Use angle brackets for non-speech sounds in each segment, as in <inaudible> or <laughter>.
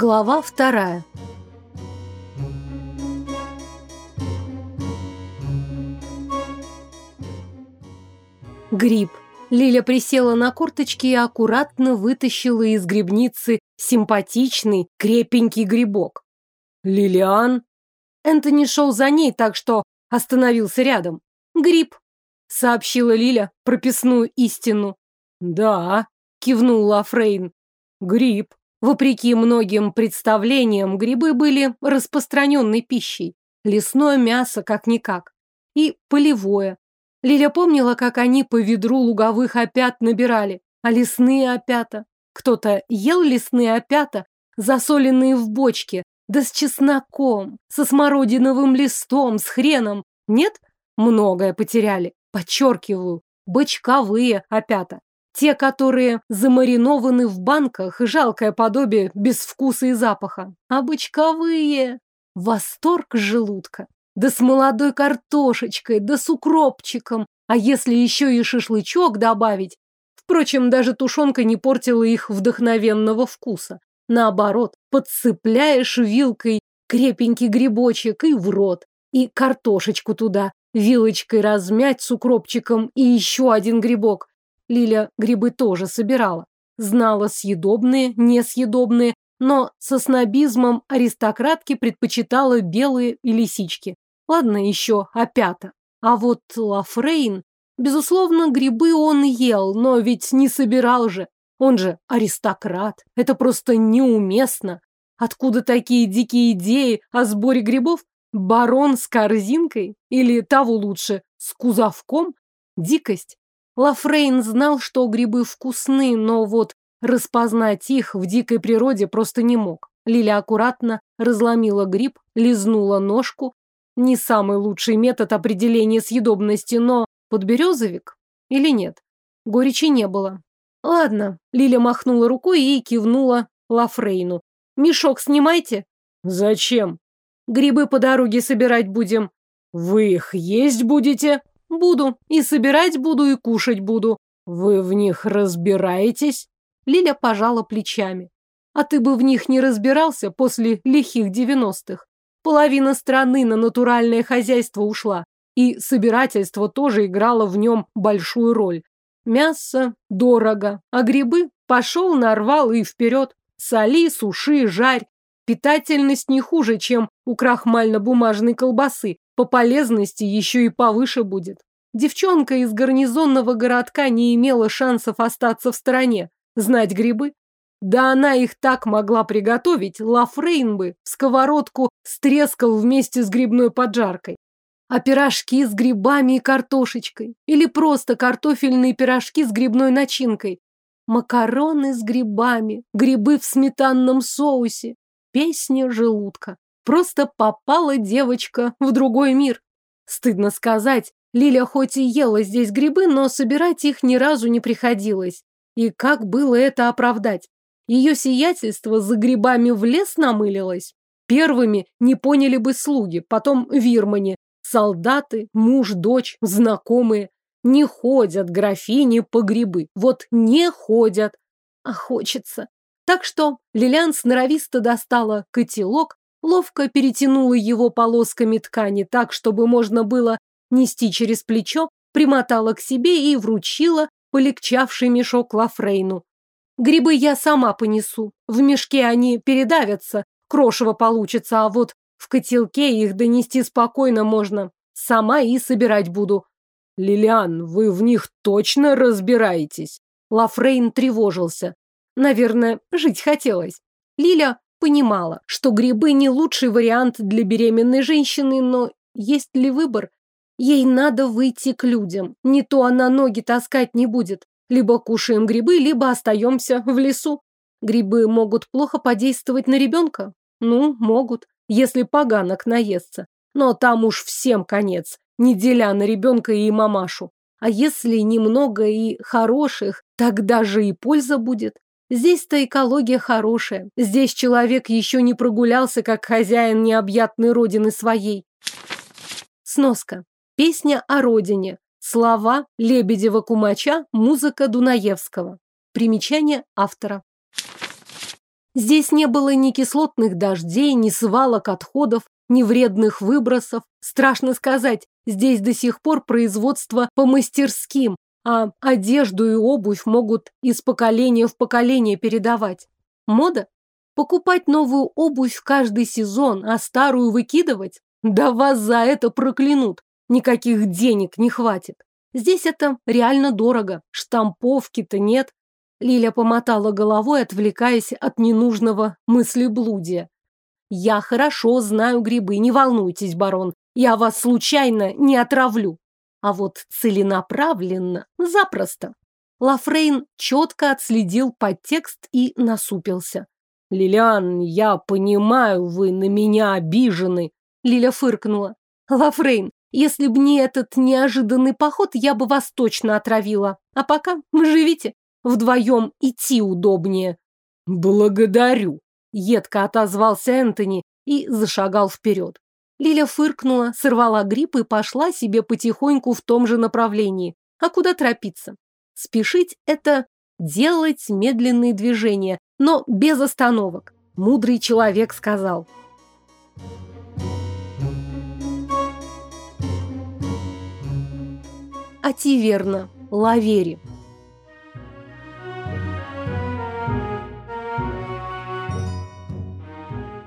Глава вторая. Гриб. Лиля присела на корточки и аккуратно вытащила из грибницы симпатичный, крепенький грибок. «Лилиан?» Энтони шел за ней, так что остановился рядом. «Гриб», — сообщила Лиля прописную истину. «Да», — кивнул Лафрейн. «Гриб. Вопреки многим представлениям, грибы были распространенной пищей. Лесное мясо как-никак. И полевое. Лиля помнила, как они по ведру луговых опят набирали, а лесные опята. Кто-то ел лесные опята, засоленные в бочке, да с чесноком, со смородиновым листом, с хреном. Нет? Многое потеряли. Подчеркиваю, бочковые опята те, которые замаринованы в банках, жалкое подобие без вкуса и запаха, а бычковые. Восторг желудка. Да с молодой картошечкой, да с укропчиком, а если еще и шашлычок добавить. Впрочем, даже тушенка не портила их вдохновенного вкуса. Наоборот, подцепляешь вилкой крепенький грибочек и в рот, и картошечку туда, вилочкой размять с укропчиком и еще один грибок. Лиля грибы тоже собирала. Знала съедобные, несъедобные, но со снобизмом аристократки предпочитала белые и лисички. Ладно, еще опята. А, а вот Лафрейн, безусловно, грибы он ел, но ведь не собирал же. Он же аристократ. Это просто неуместно. Откуда такие дикие идеи о сборе грибов? Барон с корзинкой? Или того лучше, с кузовком? Дикость. Лафрейн знал, что грибы вкусны, но вот распознать их в дикой природе просто не мог. Лиля аккуратно разломила гриб, лизнула ножку. Не самый лучший метод определения съедобности, но подберезовик или нет? Горечи не было. Ладно, Лиля махнула рукой и кивнула Лафрейну. Мешок снимайте. Зачем? Грибы по дороге собирать будем. Вы их есть будете? Буду. И собирать буду, и кушать буду. Вы в них разбираетесь? Лиля пожала плечами. А ты бы в них не разбирался после лихих девяностых. Половина страны на натуральное хозяйство ушла, и собирательство тоже играло в нем большую роль. Мясо дорого, а грибы пошел, нарвал и вперед. Соли, суши, жарь. Питательность не хуже, чем у крахмально-бумажной колбасы, по полезности еще и повыше будет. Девчонка из гарнизонного городка не имела шансов остаться в стороне, знать грибы. Да она их так могла приготовить, Лафрейн бы в сковородку стрескал вместе с грибной поджаркой. А пирожки с грибами и картошечкой. Или просто картофельные пирожки с грибной начинкой. Макароны с грибами, грибы в сметанном соусе. Песня желудка. Просто попала девочка в другой мир. Стыдно сказать, Лиля хоть и ела здесь грибы, но собирать их ни разу не приходилось. И как было это оправдать? Ее сиятельство за грибами в лес намылилось. Первыми не поняли бы слуги, потом вирмане. Солдаты, муж, дочь, знакомые. Не ходят графини по грибы. Вот не ходят. А хочется. Так что Лилиан сноровисто достала котелок, ловко перетянула его полосками ткани так, чтобы можно было нести через плечо, примотала к себе и вручила полегчавший мешок Лафрейну. Грибы я сама понесу. В мешке они передавятся, крошево получится, а вот в котелке их донести спокойно можно. Сама и собирать буду. Лилиан, вы в них точно разбираетесь? Лафрейн тревожился. Наверное, жить хотелось. Лиля понимала, что грибы не лучший вариант для беременной женщины, но есть ли выбор? Ей надо выйти к людям, не то она ноги таскать не будет. Либо кушаем грибы, либо остаемся в лесу. Грибы могут плохо подействовать на ребенка? Ну, могут, если поганок наестся. Но там уж всем конец, неделя на ребенка и мамашу. А если немного и хороших, тогда же и польза будет. Здесь-то экология хорошая. Здесь человек еще не прогулялся, как хозяин необъятной родины своей. Сноска. Песня о родине. Слова Лебедева-Кумача, музыка Дунаевского. Примечание автора. Здесь не было ни кислотных дождей, ни свалок отходов, ни вредных выбросов. Страшно сказать, здесь до сих пор производство по мастерским, а одежду и обувь могут из поколения в поколение передавать. Мода? Покупать новую обувь каждый сезон, а старую выкидывать? Да вас за это проклянут. Никаких денег не хватит. Здесь это реально дорого. Штамповки-то нет. Лиля помотала головой, отвлекаясь от ненужного мыслеблудия. «Я хорошо знаю грибы, не волнуйтесь, барон. Я вас случайно не отравлю» а вот целенаправленно – запросто. Лафрейн четко отследил подтекст и насупился. «Лилиан, я понимаю, вы на меня обижены!» Лиля фыркнула. «Лафрейн, если б не этот неожиданный поход, я бы вас точно отравила. А пока живите. Вдвоем идти удобнее». «Благодарю», — едко отозвался Энтони и зашагал вперед. Лиля фыркнула, сорвала гриб и пошла себе потихоньку в том же направлении. А куда торопиться? Спешить – это делать медленные движения, но без остановок. Мудрый человек сказал. Ативерна, Лавери.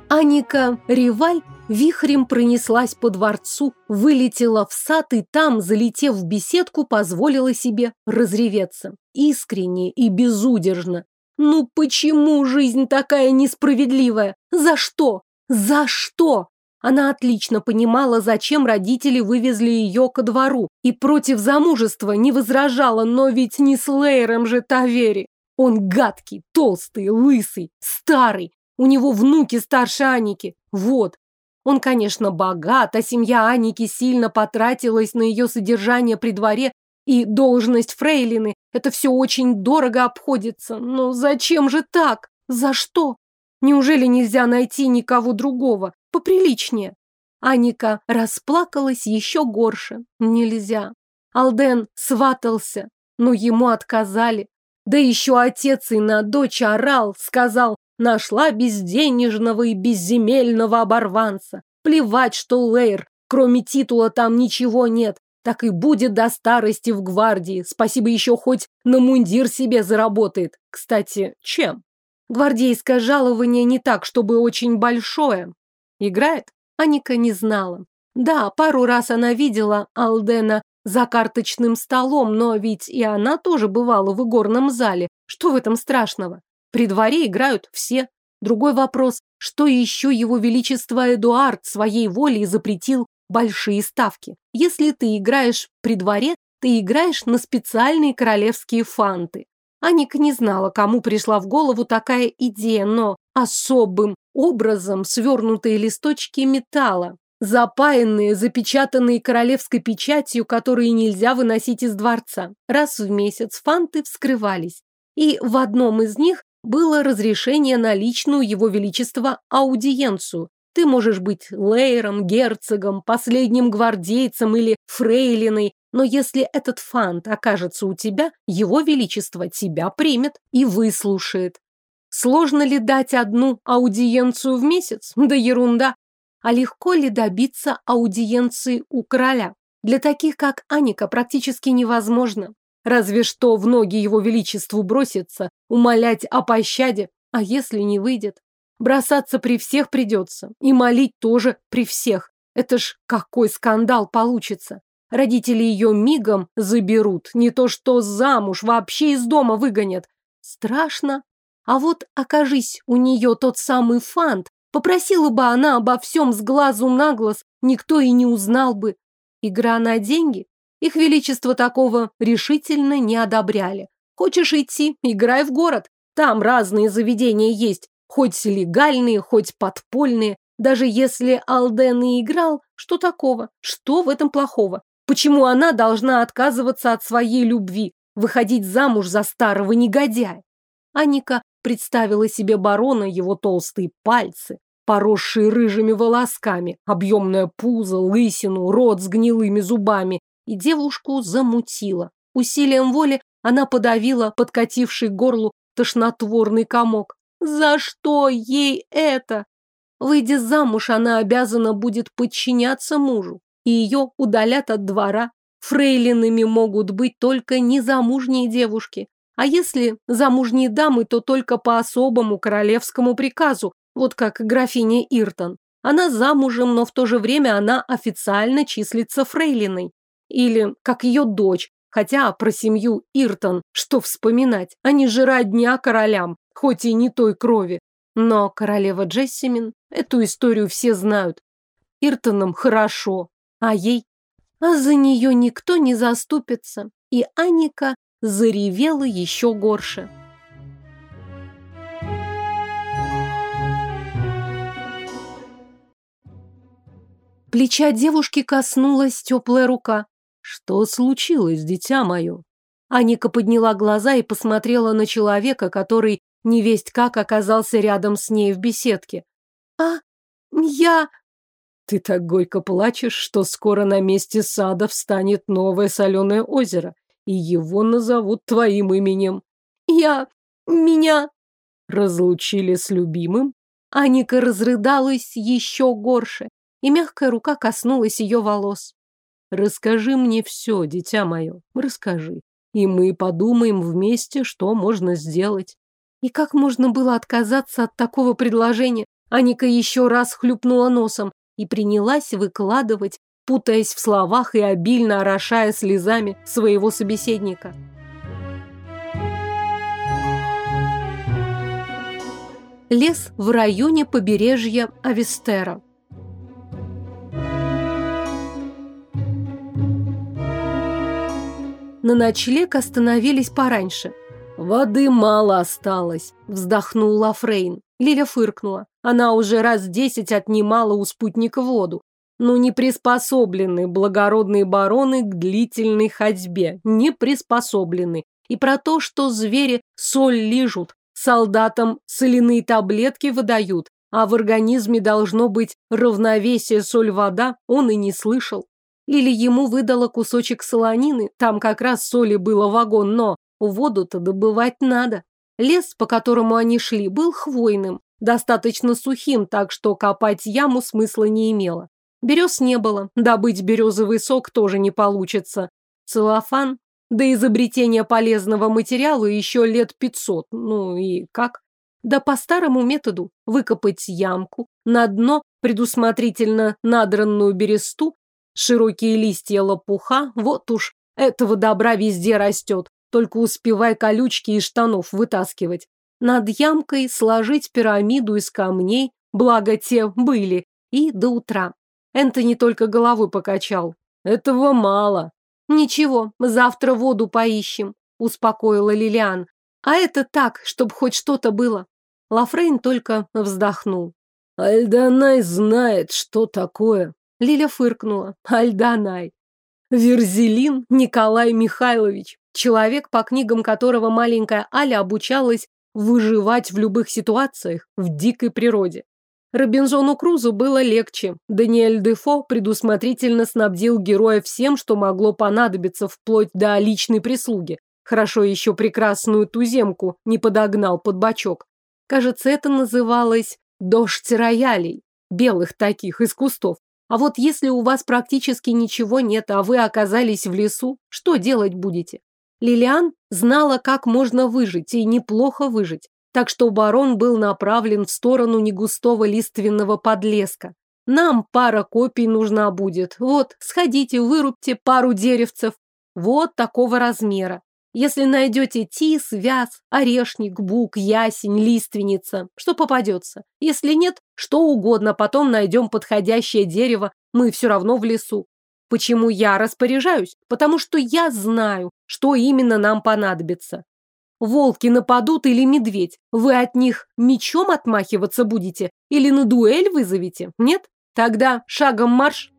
Аника Риваль вихрем пронеслась по дворцу, вылетела в сад и там, залетев в беседку, позволила себе разреветься. Искренне и безудержно. Ну почему жизнь такая несправедливая? За что? За что? Она отлично понимала, зачем родители вывезли ее ко двору, и против замужества не возражала, но ведь не с Лейером же Тавери. Он гадкий, толстый, лысый, старый. У него внуки старше Аники. Вот, он, конечно, богат, а семья Аники сильно потратилась на ее содержание при дворе и должность фрейлины. Это все очень дорого обходится. Но зачем же так? За что? Неужели нельзя найти никого другого? Поприличнее. Аника расплакалась еще горше. Нельзя. Алден сватался, но ему отказали. Да еще отец и на дочь орал, сказал, Нашла безденежного и безземельного оборванца. Плевать, что Лейр, кроме титула, там ничего нет. Так и будет до старости в гвардии. Спасибо еще хоть на мундир себе заработает. Кстати, чем? Гвардейское жалование не так, чтобы очень большое. Играет? Аника не знала. Да, пару раз она видела Алдена за карточным столом, но ведь и она тоже бывала в игорном зале. Что в этом страшного? При дворе играют все. Другой вопрос, что еще его величество Эдуард своей волей запретил большие ставки. Если ты играешь при дворе, ты играешь на специальные королевские фанты. Аник не знала, кому пришла в голову такая идея, но особым образом свернутые листочки металла, запаянные, запечатанные королевской печатью, которые нельзя выносить из дворца. Раз в месяц фанты вскрывались, и в одном из них было разрешение на личную его величества аудиенцию. Ты можешь быть лейером, герцогом, последним гвардейцем или фрейлиной, но если этот фант окажется у тебя, его величество тебя примет и выслушает. Сложно ли дать одну аудиенцию в месяц? Да ерунда. А легко ли добиться аудиенции у короля? Для таких, как Аника, практически невозможно. Разве что в ноги его величеству бросится, умолять о пощаде, а если не выйдет? Бросаться при всех придется, и молить тоже при всех. Это ж какой скандал получится. Родители ее мигом заберут, не то что замуж, вообще из дома выгонят. Страшно. А вот окажись у нее тот самый фант, попросила бы она обо всем с глазу на глаз, никто и не узнал бы. Игра на деньги? Их величество такого решительно не одобряли. Хочешь идти, играй в город. Там разные заведения есть, хоть легальные, хоть подпольные. Даже если Алден и играл, что такого? Что в этом плохого? Почему она должна отказываться от своей любви, выходить замуж за старого негодяя? Аника представила себе барона, его толстые пальцы, поросшие рыжими волосками, объемное пузо, лысину, рот с гнилыми зубами и девушку замутило. Усилием воли она подавила подкативший горлу тошнотворный комок. За что ей это? Выйдя замуж, она обязана будет подчиняться мужу, и ее удалят от двора. Фрейлинами могут быть только незамужние девушки. А если замужние дамы, то только по особому королевскому приказу, вот как графиня Иртон. Она замужем, но в то же время она официально числится фрейлиной или как ее дочь, хотя про семью Иртон что вспоминать, а они же родня королям, хоть и не той крови. Но королева Джессимин, эту историю все знают. Иртонам хорошо, а ей? А за нее никто не заступится, и Аника заревела еще горше. Плеча девушки коснулась теплая рука. «Что случилось, дитя мое?» Аника подняла глаза и посмотрела на человека, который невесть как оказался рядом с ней в беседке. «А, я...» «Ты так горько плачешь, что скоро на месте сада встанет новое соленое озеро, и его назовут твоим именем». «Я... меня...» Разлучили с любимым. Аника разрыдалась еще горше, и мягкая рука коснулась ее волос. Расскажи мне все, дитя мое, расскажи. И мы подумаем вместе, что можно сделать. И как можно было отказаться от такого предложения? Аника еще раз хлюпнула носом и принялась выкладывать, путаясь в словах и обильно орошая слезами своего собеседника. Лес в районе побережья Авестера. на ночлег остановились пораньше. «Воды мало осталось», – вздохнула Фрейн. Лиля фыркнула. Она уже раз десять отнимала у спутника воду. Но не приспособлены благородные бароны к длительной ходьбе. Не приспособлены. И про то, что звери соль лижут, солдатам соляные таблетки выдают, а в организме должно быть равновесие соль-вода, он и не слышал. Или ему выдала кусочек солонины, там как раз соли было вагон, но воду-то добывать надо. Лес, по которому они шли, был хвойным, достаточно сухим, так что копать яму смысла не имело. Берез не было, добыть березовый сок тоже не получится. Целлофан? До изобретения полезного материала еще лет 500, ну и как? Да по старому методу выкопать ямку, на дно предусмотрительно надранную бересту, Широкие листья лопуха, вот уж, этого добра везде растет, только успевай колючки из штанов вытаскивать. Над ямкой сложить пирамиду из камней, благо те были, и до утра. Энтони только головой покачал. Этого мало. Ничего, завтра воду поищем, успокоила Лилиан. А это так, чтобы хоть что-то было. Лафрейн только вздохнул. Альданай знает, что такое Лиля фыркнула. Альданай. Верзелин Николай Михайлович. Человек, по книгам которого маленькая Аля обучалась выживать в любых ситуациях в дикой природе. Робинзону Крузу было легче. Даниэль Дефо предусмотрительно снабдил героя всем, что могло понадобиться вплоть до личной прислуги. Хорошо еще прекрасную туземку не подогнал под бочок. Кажется, это называлось «дождь роялей», белых таких, из кустов. А вот если у вас практически ничего нет, а вы оказались в лесу, что делать будете? Лилиан знала, как можно выжить, и неплохо выжить. Так что барон был направлен в сторону негустого лиственного подлеска. Нам пара копий нужна будет. Вот, сходите, вырубьте пару деревцев. Вот такого размера. Если найдете тис, вяз, орешник, бук, ясень, лиственница, что попадется. Если нет, что угодно, потом найдем подходящее дерево, мы все равно в лесу. Почему я распоряжаюсь? Потому что я знаю, что именно нам понадобится. Волки нападут или медведь, вы от них мечом отмахиваться будете или на дуэль вызовете, нет? Тогда шагом марш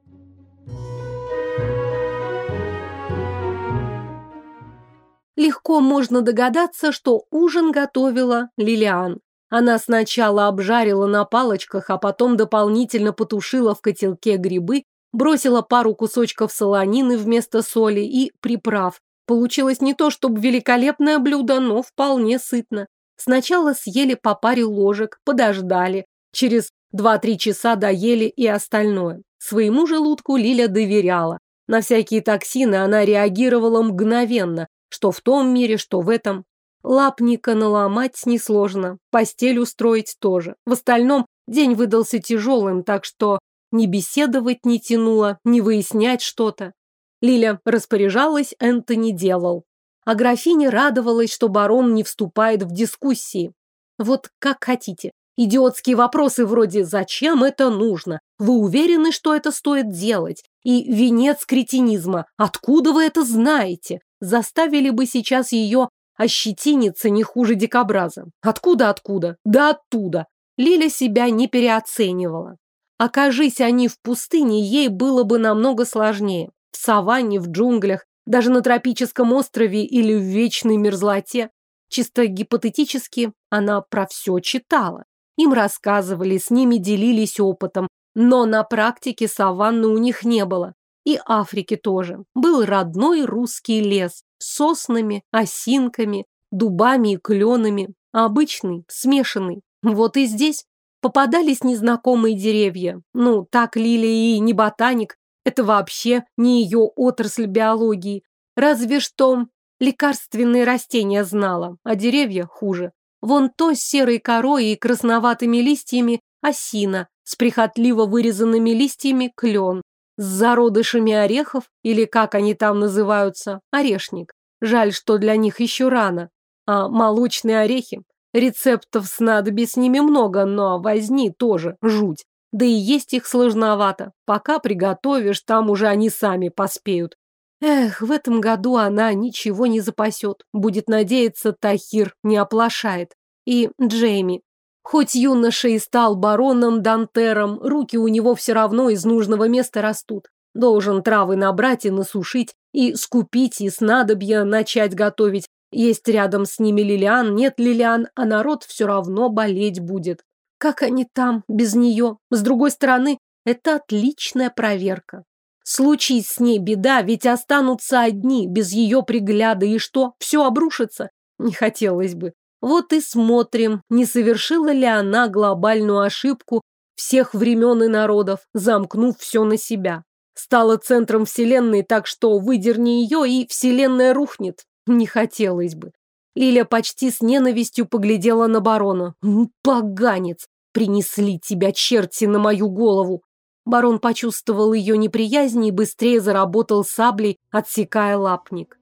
Легко можно догадаться, что ужин готовила Лилиан. Она сначала обжарила на палочках, а потом дополнительно потушила в котелке грибы, бросила пару кусочков солонины вместо соли и приправ. Получилось не то чтобы великолепное блюдо, но вполне сытно. Сначала съели по паре ложек, подождали. Через 2-3 часа доели и остальное. Своему желудку Лиля доверяла. На всякие токсины она реагировала мгновенно, что в том мире, что в этом. Лапника наломать несложно, постель устроить тоже. В остальном день выдался тяжелым, так что ни беседовать не тянуло, ни выяснять что-то. Лиля распоряжалась, Энтони делал. А графиня радовалась, что барон не вступает в дискуссии. Вот как хотите. Идиотские вопросы вроде «Зачем это нужно?», «Вы уверены, что это стоит делать?», и венец кретинизма. Откуда вы это знаете? Заставили бы сейчас ее ощетиниться не хуже дикобраза. Откуда-откуда? Да оттуда. Лиля себя не переоценивала. Окажись они в пустыне, ей было бы намного сложнее. В саванне, в джунглях, даже на тропическом острове или в вечной мерзлоте. Чисто гипотетически она про все читала. Им рассказывали, с ними делились опытом, но на практике саванны у них не было. И Африки тоже. Был родной русский лес с соснами, осинками, дубами и кленами. Обычный, смешанный. Вот и здесь попадались незнакомые деревья. Ну, так Лилия и не ботаник. Это вообще не ее отрасль биологии. Разве что лекарственные растения знала, а деревья хуже. Вон то с серой корой и красноватыми листьями осина, с прихотливо вырезанными листьями клен, с зародышами орехов, или как они там называются, орешник. Жаль, что для них еще рано. А молочные орехи? Рецептов снадобья с ними много, но возни тоже жуть. Да и есть их сложновато. Пока приготовишь, там уже они сами поспеют. Эх, в этом году она ничего не запасет. Будет надеяться, Тахир не оплошает. И Джейми Хоть юноша и стал бароном Дантером, руки у него все равно из нужного места растут. Должен травы набрать и насушить, и скупить, и снадобья начать готовить. Есть рядом с ними Лилиан, нет Лилиан, а народ все равно болеть будет. Как они там, без нее? С другой стороны, это отличная проверка. Случись с ней беда, ведь останутся одни, без ее пригляда, и что, все обрушится? Не хотелось бы. Вот и смотрим, не совершила ли она глобальную ошибку всех времен и народов, замкнув все на себя. Стала центром вселенной, так что выдерни ее, и вселенная рухнет. Не хотелось бы. Лиля почти с ненавистью поглядела на барона. «Ну, «Поганец! Принесли тебя черти на мою голову!» Барон почувствовал ее неприязнь и быстрее заработал саблей, отсекая лапник.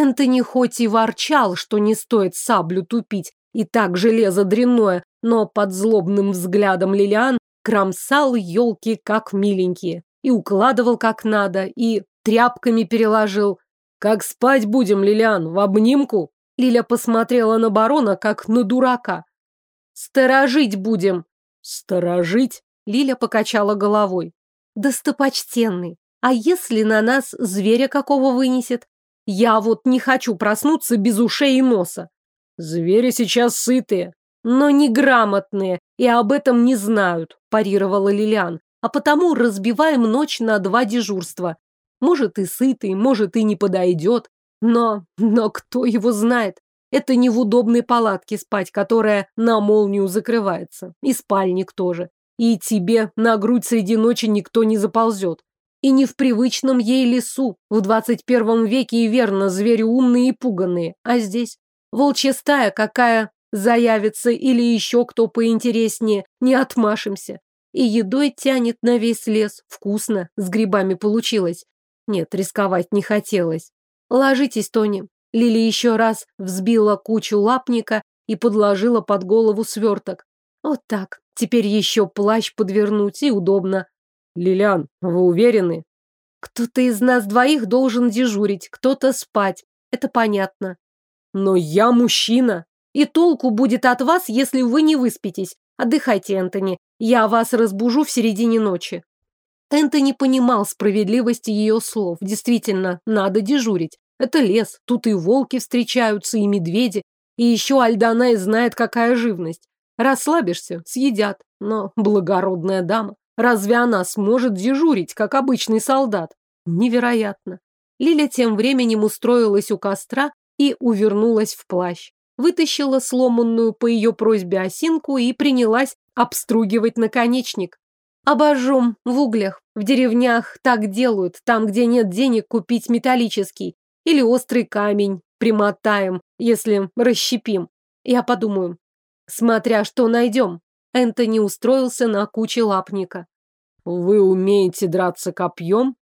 Энтони хоть и ворчал, что не стоит саблю тупить, и так железо дрянное, но под злобным взглядом Лилиан кромсал елки как миленькие, и укладывал как надо, и тряпками переложил. «Как спать будем, Лилиан, в обнимку?» Лиля посмотрела на барона, как на дурака. «Сторожить будем!» «Сторожить?» Лиля покачала головой. «Достопочтенный, а если на нас зверя какого вынесет? Я вот не хочу проснуться без ушей и носа. Звери сейчас сытые, но неграмотные и об этом не знают, парировала Лилиан. А потому разбиваем ночь на два дежурства. Может и сытый, может и не подойдет. Но, но кто его знает? Это не в удобной палатке спать, которая на молнию закрывается. И спальник тоже. И тебе на грудь среди ночи никто не заползет. И не в привычном ей лесу. В 21 веке и верно, звери умные и пуганные. А здесь? Волчья стая какая заявится или еще кто поинтереснее. Не отмашемся. И едой тянет на весь лес. Вкусно. С грибами получилось. Нет, рисковать не хотелось. Ложитесь, Тони. Лили еще раз взбила кучу лапника и подложила под голову сверток. Вот так. Теперь еще плащ подвернуть и удобно. «Лилиан, вы уверены?» «Кто-то из нас двоих должен дежурить, кто-то спать. Это понятно». «Но я мужчина. И толку будет от вас, если вы не выспитесь. Отдыхайте, Энтони. Я вас разбужу в середине ночи». Энтони понимал справедливости ее слов. Действительно, надо дежурить. Это лес, тут и волки встречаются, и медведи, и еще Альданай знает, какая живность. Расслабишься, съедят, но благородная дама. Разве она сможет дежурить, как обычный солдат? Невероятно. Лиля тем временем устроилась у костра и увернулась в плащ. Вытащила сломанную по ее просьбе осинку и принялась обстругивать наконечник. Обожжем в углях. В деревнях так делают, там, где нет денег купить металлический. Или острый камень примотаем, если расщепим. Я подумаю. Смотря что найдем. Энтони устроился на куче лапника. Вы умеете драться копьем?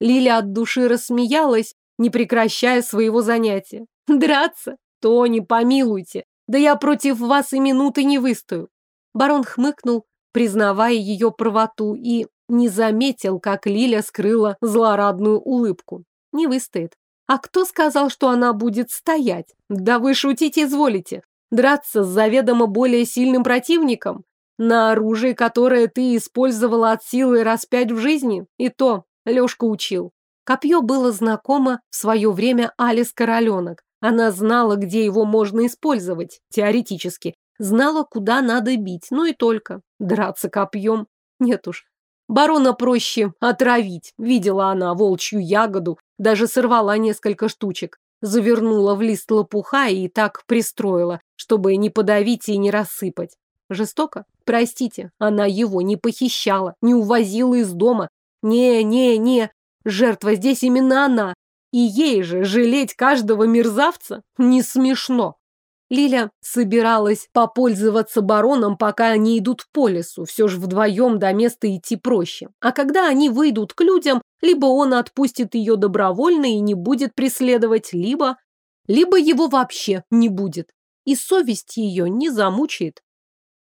Лиля от души рассмеялась, не прекращая своего занятия. Драться? То не помилуйте. Да я против вас и минуты не выстою. Барон хмыкнул, признавая ее правоту, и не заметил, как Лиля скрыла злорадную улыбку. Не выстоит. А кто сказал, что она будет стоять? Да вы шутите, изволите. Драться с заведомо более сильным противником? на оружие, которое ты использовала от силы раз пять в жизни? И то, Лёшка учил. Копье было знакомо в свое время Алис Короленок. Она знала, где его можно использовать, теоретически. Знала, куда надо бить, ну и только. Драться копьем? Нет уж. Барона проще отравить. Видела она волчью ягоду, даже сорвала несколько штучек. Завернула в лист лопуха и так пристроила, чтобы не подавить и не рассыпать. Жестоко? Простите, она его не похищала, не увозила из дома. Не, не, не, жертва здесь именно она. И ей же жалеть каждого мерзавца не смешно. Лиля собиралась попользоваться бароном, пока они идут по лесу. Все же вдвоем до места идти проще. А когда они выйдут к людям, либо он отпустит ее добровольно и не будет преследовать, либо... Либо его вообще не будет. И совесть ее не замучает.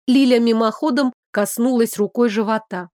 Лиля мимоходом коснулась рукой живота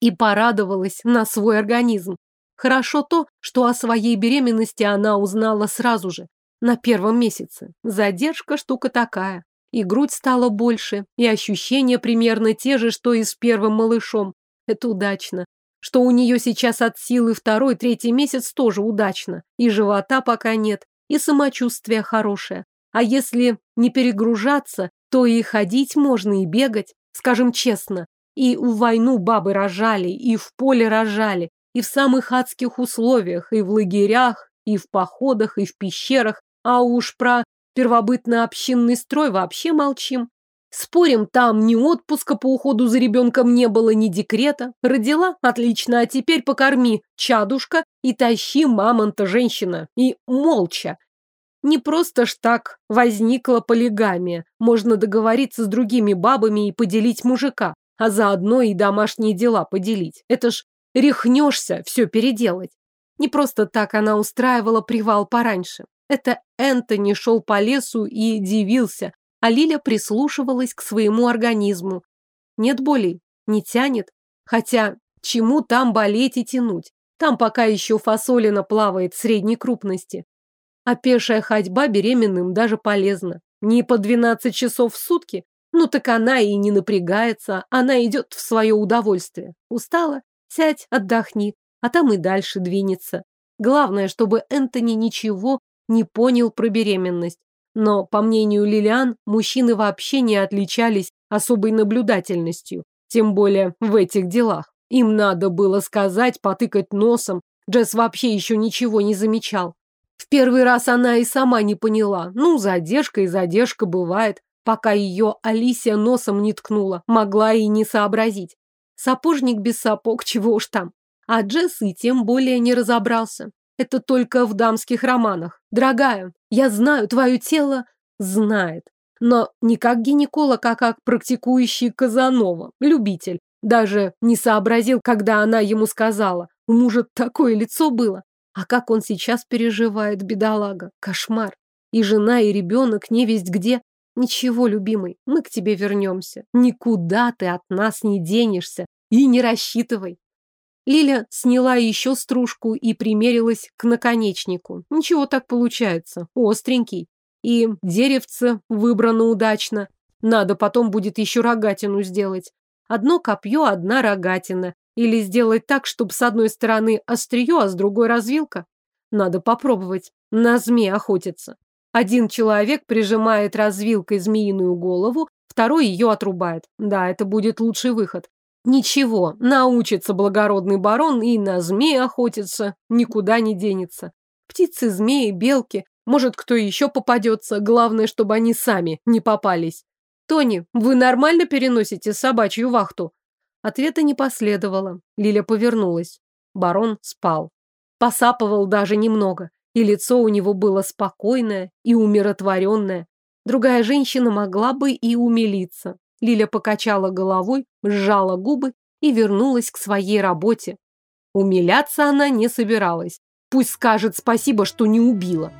и порадовалась на свой организм. Хорошо то, что о своей беременности она узнала сразу же, на первом месяце. Задержка штука такая. И грудь стала больше, и ощущения примерно те же, что и с первым малышом. Это удачно. Что у нее сейчас от силы второй-третий месяц тоже удачно. И живота пока нет, и самочувствие хорошее. А если не перегружаться, то и ходить можно, и бегать, скажем честно. И у войну бабы рожали, и в поле рожали, и в самых адских условиях, и в лагерях, и в походах, и в пещерах. А уж про первобытно-общинный строй вообще молчим. Спорим, там ни отпуска по уходу за ребенком не было, ни декрета. Родила? Отлично, а теперь покорми, чадушка, и тащи мамонта женщина. И молча. Не просто ж так возникла полигамия. Можно договориться с другими бабами и поделить мужика, а заодно и домашние дела поделить. Это ж рехнешься все переделать. Не просто так она устраивала привал пораньше. Это Энтони шел по лесу и дивился, а Лиля прислушивалась к своему организму. Нет болей, не тянет. Хотя чему там болеть и тянуть? Там пока еще фасолина плавает средней крупности. А пешая ходьба беременным даже полезна. Не по 12 часов в сутки. Ну так она и не напрягается, она идет в свое удовольствие. Устала? Сядь, отдохни, а там и дальше двинется. Главное, чтобы Энтони ничего не понял про беременность. Но, по мнению Лилиан, мужчины вообще не отличались особой наблюдательностью, тем более в этих делах. Им надо было сказать, потыкать носом. Джесс вообще еще ничего не замечал. В первый раз она и сама не поняла. Ну, задержка и задержка бывает. Пока ее Алисия носом не ткнула, могла и не сообразить. Сапожник без сапог, <laughs> чего уж там. А Джесс и тем более не разобрался. Это только в дамских романах. Дорогая, я знаю, твое тело знает. Но не как гинеколог, а как практикующий Казанова, любитель. Даже не сообразил, когда она ему сказала. У мужа такое лицо было. А как он сейчас переживает, бедолага, кошмар. И жена, и ребенок невесть где. Ничего, любимый, мы к тебе вернемся. Никуда ты от нас не денешься. И не рассчитывай. Лиля сняла еще стружку и примерилась к наконечнику. Ничего так получается, остренький. И деревце выбрано удачно. Надо потом будет еще рогатину сделать. Одно копье, одна рогатина. Или сделать так, чтобы с одной стороны острие, а с другой развилка. Надо попробовать. На змей охотиться. Один человек прижимает развилкой змеиную голову, второй ее отрубает. Да, это будет лучший выход. Ничего, научится благородный барон и на змей охотиться, никуда не денется. Птицы, змеи, белки, может, кто еще попадется, главное, чтобы они сами не попались. Тони, вы нормально переносите собачью вахту? Ответа не последовало. Лиля повернулась. Барон спал. Посапывал даже немного. И лицо у него было спокойное и умиротворенное. Другая женщина могла бы и умилиться. Лиля покачала головой, сжала губы и вернулась к своей работе. Умиляться она не собиралась. Пусть скажет спасибо, что не убила.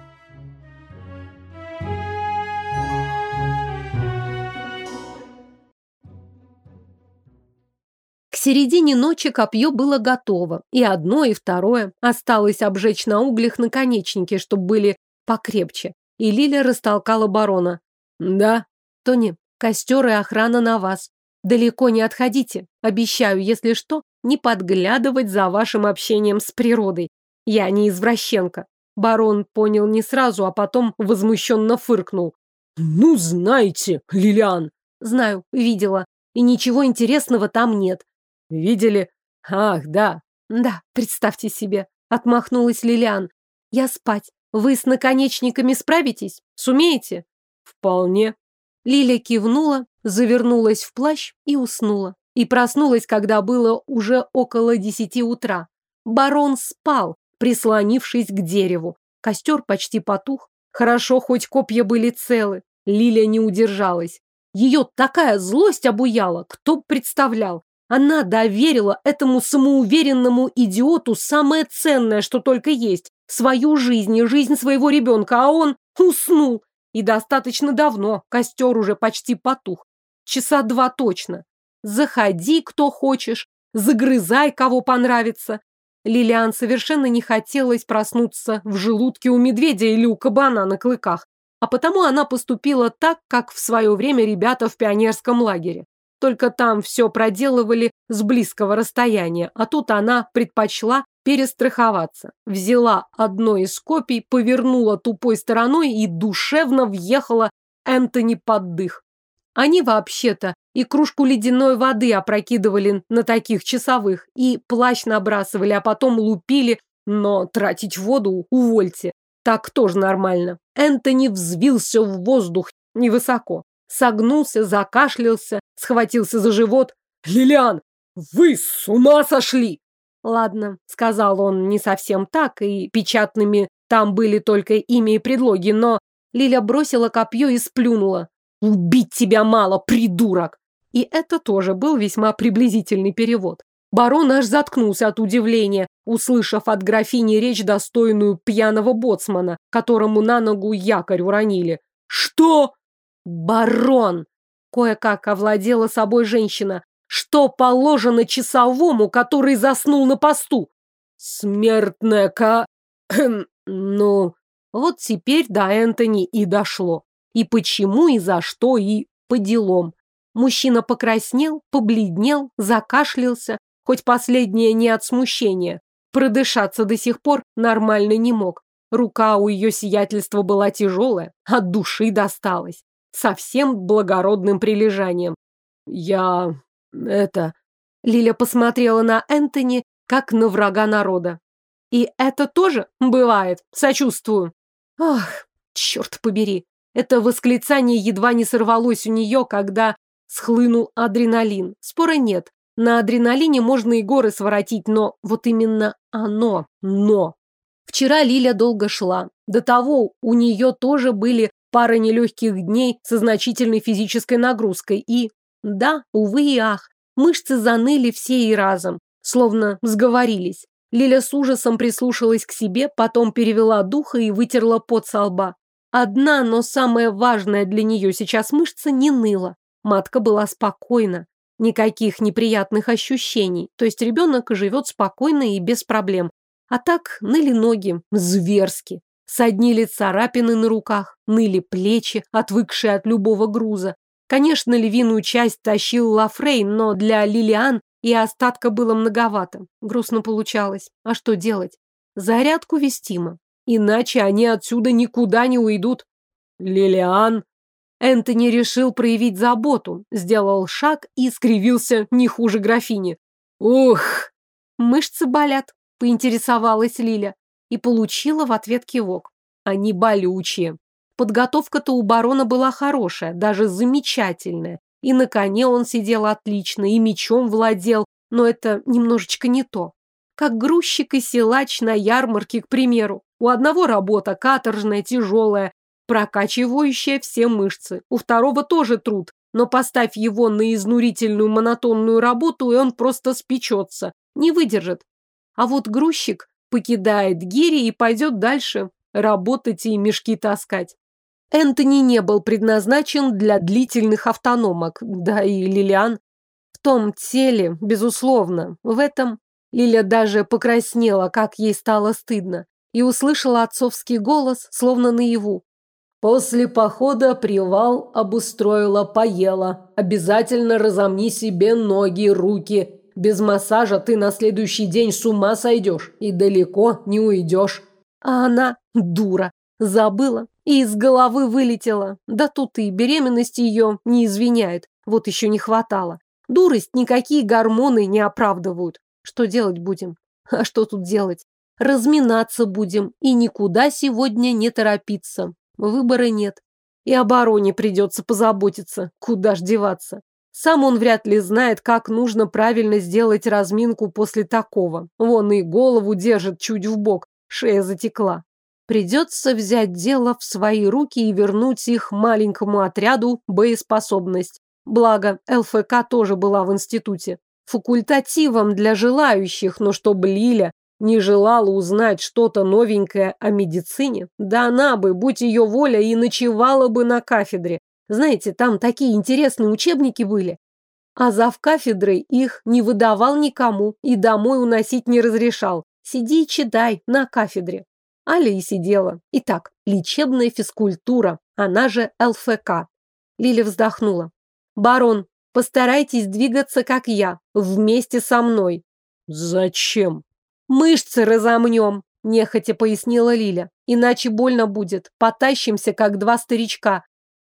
середине ночи копье было готово, и одно, и второе. Осталось обжечь на углях наконечники, чтобы были покрепче. И Лиля растолкала барона. «Да, Тони, костер и охрана на вас. Далеко не отходите. Обещаю, если что, не подглядывать за вашим общением с природой. Я не извращенка». Барон понял не сразу, а потом возмущенно фыркнул. «Ну, знаете, Лилиан!» «Знаю, видела. И ничего интересного там нет. Видели? Ах, да. Да, представьте себе. Отмахнулась Лилиан. Я спать. Вы с наконечниками справитесь? Сумеете? Вполне. Лиля кивнула, завернулась в плащ и уснула. И проснулась, когда было уже около десяти утра. Барон спал, прислонившись к дереву. Костер почти потух. Хорошо, хоть копья были целы. Лиля не удержалась. Ее такая злость обуяла, кто представлял. Она доверила этому самоуверенному идиоту самое ценное, что только есть, свою жизнь и жизнь своего ребенка, а он уснул. И достаточно давно, костер уже почти потух. Часа два точно. Заходи, кто хочешь, загрызай, кого понравится. Лилиан совершенно не хотелось проснуться в желудке у медведя или у кабана на клыках, а потому она поступила так, как в свое время ребята в пионерском лагере. Только там все проделывали с близкого расстояния, а тут она предпочла перестраховаться. Взяла одно из копий, повернула тупой стороной и душевно въехала Энтони под дых. Они вообще-то и кружку ледяной воды опрокидывали на таких часовых, и плащ набрасывали, а потом лупили, но тратить воду увольте. Так тоже нормально. Энтони взвился в воздух невысоко согнулся, закашлялся, схватился за живот. «Лилиан, вы с ума сошли!» «Ладно», — сказал он не совсем так, и печатными там были только имя и предлоги, но Лиля бросила копье и сплюнула. «Убить тебя мало, придурок!» И это тоже был весьма приблизительный перевод. Барон аж заткнулся от удивления, услышав от графини речь достойную пьяного боцмана, которому на ногу якорь уронили. «Что?» «Барон!» – кое-как овладела собой женщина. «Что положено часовому, который заснул на посту?» «Смертная ка...» <clears throat> «Ну...» Вот теперь до Энтони и дошло. И почему, и за что, и по делам. Мужчина покраснел, побледнел, закашлялся, хоть последнее не от смущения. Продышаться до сих пор нормально не мог. Рука у ее сиятельства была тяжелая, от души досталась со всем благородным прилежанием. Я... это... Лиля посмотрела на Энтони, как на врага народа. И это тоже бывает. Сочувствую. Ах, черт побери. Это восклицание едва не сорвалось у нее, когда схлынул адреналин. Спора нет. На адреналине можно и горы своротить, но вот именно оно, но. Вчера Лиля долго шла. До того у нее тоже были пара нелегких дней со значительной физической нагрузкой и... Да, увы и ах, мышцы заныли все и разом, словно сговорились. Лиля с ужасом прислушалась к себе, потом перевела духа и вытерла пот со лба. Одна, но самая важная для нее сейчас мышца не ныла. Матка была спокойна. Никаких неприятных ощущений. То есть ребенок живет спокойно и без проблем. А так ныли ноги. Зверски. Соднили царапины на руках, ныли плечи, отвыкшие от любого груза. Конечно, львиную часть тащил Лафрейн, но для Лилиан и остатка было многовато. Грустно получалось. А что делать? Зарядку вестимо. Иначе они отсюда никуда не уйдут. Лилиан... Энтони решил проявить заботу, сделал шаг и скривился не хуже графини. «Ух!» «Мышцы болят», — поинтересовалась Лиля и получила в ответ кивок. Они болючие. Подготовка-то у барона была хорошая, даже замечательная. И на коне он сидел отлично, и мечом владел, но это немножечко не то. Как грузчик и силач на ярмарке, к примеру. У одного работа каторжная, тяжелая, прокачивающая все мышцы. У второго тоже труд, но поставь его на изнурительную монотонную работу, и он просто спечется, не выдержит. А вот грузчик покидает гири и пойдет дальше работать и мешки таскать. Энтони не был предназначен для длительных автономок, да и Лилиан. В том теле, безусловно, в этом Лиля даже покраснела, как ей стало стыдно, и услышала отцовский голос, словно наяву. После похода привал обустроила, поела. Обязательно разомни себе ноги, руки. Без массажа ты на следующий день с ума сойдешь и далеко не уйдешь. А она, дура, забыла и из головы вылетела. Да тут и беременность ее не извиняет, вот еще не хватало. Дурость никакие гормоны не оправдывают. Что делать будем? А что тут делать? Разминаться будем и никуда сегодня не торопиться. Выбора нет. И обороне придется позаботиться. Куда ж деваться? Сам он вряд ли знает, как нужно правильно сделать разминку после такого. Вон и голову держит чуть в бок, шея затекла. Придется взять дело в свои руки и вернуть их маленькому отряду боеспособность. Благо, ЛФК тоже была в институте. Факультативом для желающих, но чтобы Лиля не желала узнать что-то новенькое о медицине, да она бы, будь ее воля, и ночевала бы на кафедре, знаете, там такие интересные учебники были. А зав кафедрой их не выдавал никому и домой уносить не разрешал. Сиди и читай на кафедре. Аля и сидела. Итак, лечебная физкультура, она же ЛФК. Лиля вздохнула. Барон, постарайтесь двигаться, как я, вместе со мной. Зачем? Мышцы разомнем, нехотя пояснила Лиля. Иначе больно будет. Потащимся, как два старичка.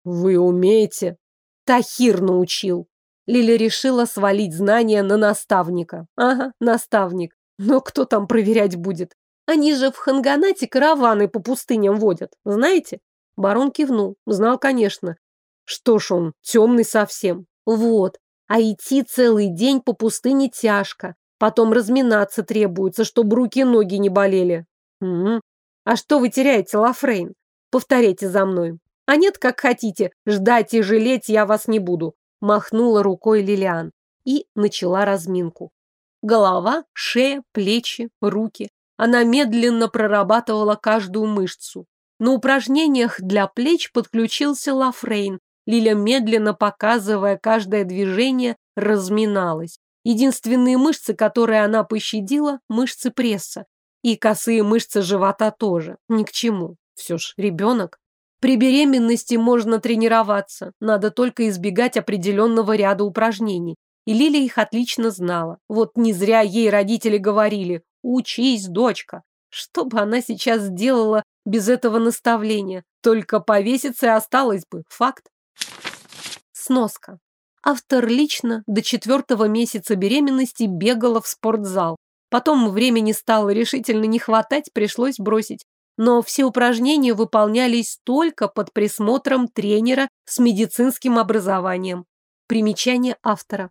Вы умеете? Тахир научил. Лиля решила свалить знания на наставника. Ага, наставник. Но кто там проверять будет? Они же в Ханганате караваны по пустыням водят, знаете? Барон кивнул, знал, конечно. Что ж он, темный совсем. Вот. А идти целый день по пустыне тяжко. Потом разминаться требуется, чтобы руки и ноги не болели. М. А что вы теряете, Лафрейн? Повторяйте за мной. А нет, как хотите, ждать и жалеть я вас не буду», махнула рукой Лилиан и начала разминку. Голова, шея, плечи, руки. Она медленно прорабатывала каждую мышцу. На упражнениях для плеч подключился Лафрейн. Лиля, медленно показывая каждое движение, разминалась. Единственные мышцы, которые она пощадила, мышцы пресса. И косые мышцы живота тоже. Ни к чему. Все ж ребенок. При беременности можно тренироваться, надо только избегать определенного ряда упражнений. И Лилия их отлично знала. Вот не зря ей родители говорили «Учись, дочка». Что бы она сейчас сделала без этого наставления? Только повеситься и осталось бы. Факт. Сноска. Автор лично до четвертого месяца беременности бегала в спортзал. Потом времени стало решительно не хватать, пришлось бросить но все упражнения выполнялись только под присмотром тренера с медицинским образованием. Примечание автора.